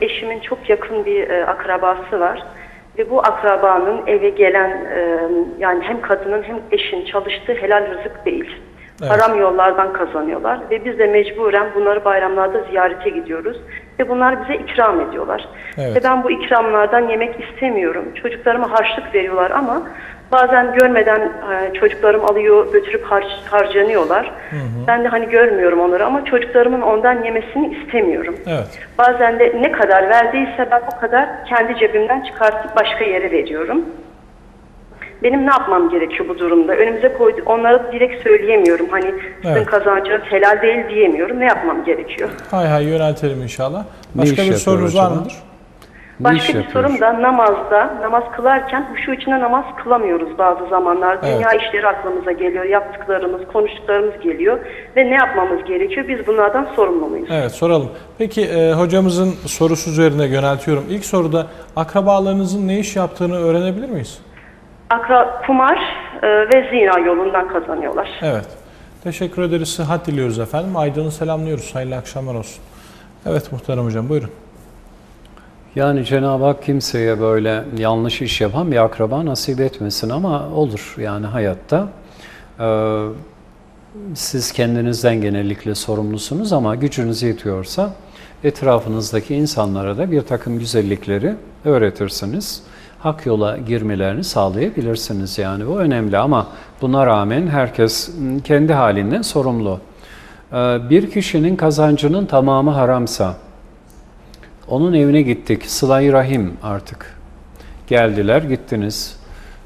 eşimin çok yakın bir e, akrabası var. Ve bu akrabanın eve gelen e, yani hem kadının hem eşin çalıştığı helal rızık değil. Evet. Haram yollardan kazanıyorlar ve biz de mecburen bunları bayramlarda ziyarete gidiyoruz ve bunlar bize ikram ediyorlar. Evet. Ve ben bu ikramlardan yemek istemiyorum. Çocuklarıma harçlık veriyorlar ama bazen görmeden e, çocuklarım alıyor götürüp har- harcanıyorlar. Ben de hani görmüyorum onları ama çocuklarımın ondan yemesini istemiyorum. Evet. Bazen de ne kadar verdiyse ben o kadar kendi cebimden çıkartıp başka yere veriyorum. Benim ne yapmam gerekiyor bu durumda? Önümüze koydu, onlara direkt söyleyemiyorum. Hani sizin Evet. kazancınız helal değil diyemiyorum. Ne yapmam gerekiyor? Hay hay yöneltelim inşallah. Başka bir sorunuz var mıdır? Başka bir sorum da namazda, namaz kılarken huşu içinde namaz kılamıyoruz bazı zamanlar. Evet. Dünya işleri aklımıza geliyor, yaptıklarımız, konuştuklarımız geliyor ve ne yapmamız gerekiyor? Biz bunlardan sorumlu muyuz? Evet soralım. Peki e, hocamızın sorusu üzerine yöneltiyorum. İlk soruda akrabalarınızın ne iş yaptığını öğrenebilir miyiz? Akra, kumar e, ve zina yolundan kazanıyorlar. Evet. Teşekkür ederiz. Sıhhat diliyoruz efendim. Aydın'ı selamlıyoruz. Hayırlı akşamlar olsun. Evet muhterem hocam buyurun. Yani Cenab-ı Hak kimseye böyle yanlış iş yapan bir akraba nasip etmesin ama olur yani hayatta. Ee, siz kendinizden genellikle sorumlusunuz ama gücünüz yetiyorsa etrafınızdaki insanlara da bir takım güzellikleri öğretirsiniz. Hak yola girmelerini sağlayabilirsiniz yani bu önemli ama buna rağmen herkes m, kendi halinden sorumlu. Ee, Bir kişinin kazancının tamamı haramsa, onun evine gittik. Sıla-i Rahim artık. Geldiler, gittiniz.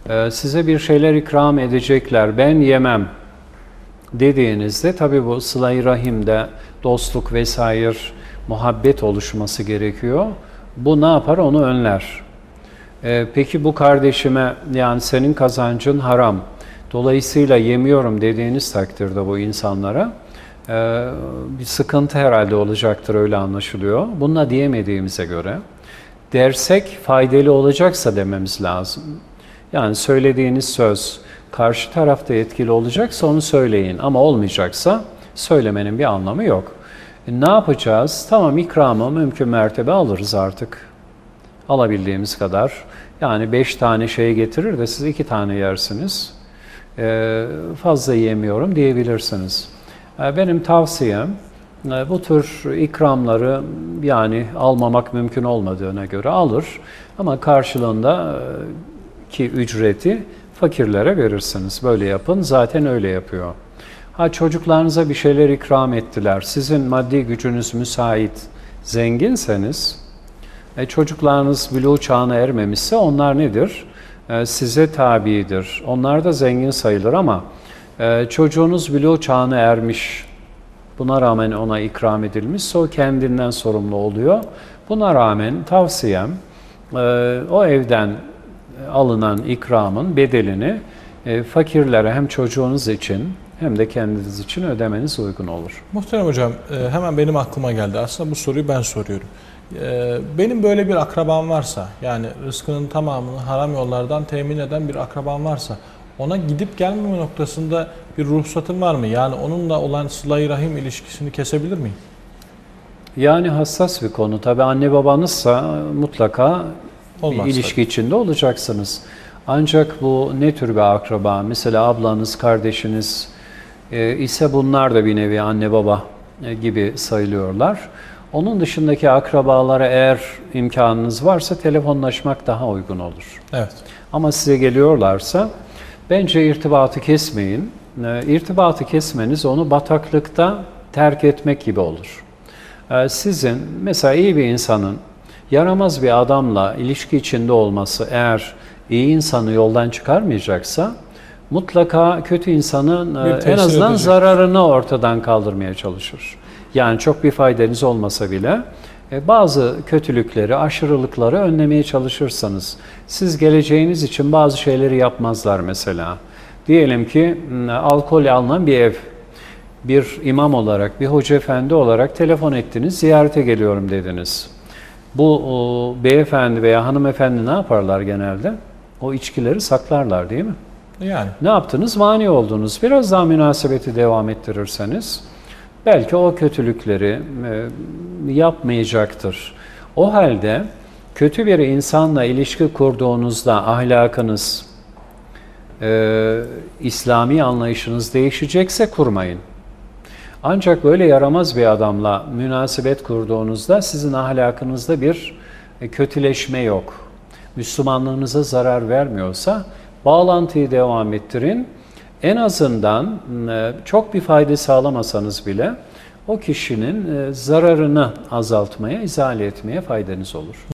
Ee, size bir şeyler ikram edecekler. Ben yemem dediğinizde tabii bu sıla-i rahimde dostluk vesaire muhabbet oluşması gerekiyor. Bu ne yapar? Onu önler. Ee, peki bu kardeşime yani senin kazancın haram. Dolayısıyla yemiyorum dediğiniz takdirde bu insanlara e, bir sıkıntı herhalde olacaktır öyle anlaşılıyor. Bununla diyemediğimize göre dersek faydalı olacaksa dememiz lazım. Yani söylediğiniz söz karşı tarafta etkili olacaksa onu söyleyin ama olmayacaksa söylemenin bir anlamı yok. E, ne yapacağız? Tamam ikramı mümkün mertebe alırız artık alabildiğimiz kadar. Yani beş tane şey getirir de siz iki tane yersiniz. Ee, fazla yiyemiyorum diyebilirsiniz. Ee, benim tavsiyem e, bu tür ikramları yani almamak mümkün olmadığına göre alır ama karşılığında e, ki ücreti fakirlere verirsiniz. Böyle yapın. Zaten öyle yapıyor. Ha çocuklarınıza bir şeyler ikram ettiler. Sizin maddi gücünüz müsait, zenginseniz e, çocuklarınız buluğ çağına ermemişse onlar nedir? E, size tabidir. Onlar da zengin sayılır ama e, çocuğunuz buluğ çağına ermiş, buna rağmen ona ikram edilmişse o kendinden sorumlu oluyor. Buna rağmen tavsiyem e, o evden alınan ikramın bedelini e, fakirlere hem çocuğunuz için hem de kendiniz için ödemeniz uygun olur. Muhterem hocam e, hemen benim aklıma geldi. Aslında bu soruyu ben soruyorum. E, Benim böyle bir akrabam varsa yani rızkının tamamını haram yollardan temin eden bir akrabam varsa ona gidip gelmeme noktasında bir ruhsatım var mı? Yani onunla olan sıla-i rahim ilişkisini kesebilir miyim? Yani hassas bir konu. Tabii anne babanızsa mutlaka Olmaz bir ilişki içinde olacaksınız. Ancak bu ne tür bir akraba? Mesela ablanız, kardeşiniz e, ise bunlar da bir nevi anne baba e, gibi sayılıyorlar. Onun dışındaki akrabalara eğer imkanınız varsa telefonlaşmak daha uygun olur. Evet. Ama size geliyorlarsa bence irtibatı kesmeyin. E, İrtibatı kesmeniz onu bataklıkta terk etmek gibi olur. E, Sizin mesela iyi bir insanın yaramaz bir adamla ilişki içinde olması eğer iyi insanı yoldan çıkarmayacaksa mutlaka kötü insanın e, en azından edecek. zararını ortadan kaldırmaya çalışır. Yani çok bir faydanız olmasa bile e, bazı kötülükleri, aşırılıkları önlemeye çalışırsanız siz geleceğiniz için bazı şeyleri yapmazlar mesela. Diyelim ki alkol alınan bir ev. Bir imam olarak, bir hoca efendi olarak telefon ettiniz, ziyarete geliyorum dediniz. Bu o, beyefendi veya hanımefendi ne yaparlar genelde? O içkileri saklarlar değil mi? Yani Ne yaptınız? Mani oldunuz. Biraz daha münasebeti devam ettirirseniz belki o kötülükleri e, yapmayacaktır. O halde kötü bir insanla ilişki kurduğunuzda ahlakınız, e, İslami anlayışınız değişecekse kurmayın. Ancak böyle yaramaz bir adamla münasebet kurduğunuzda sizin ahlakınızda bir e, kötüleşme yok. Müslümanlığınıza zarar vermiyorsa bağlantıyı devam ettirin. En azından e, çok bir fayda sağlamasanız bile o kişinin e, zararını azaltmaya, izale etmeye faydanız olur.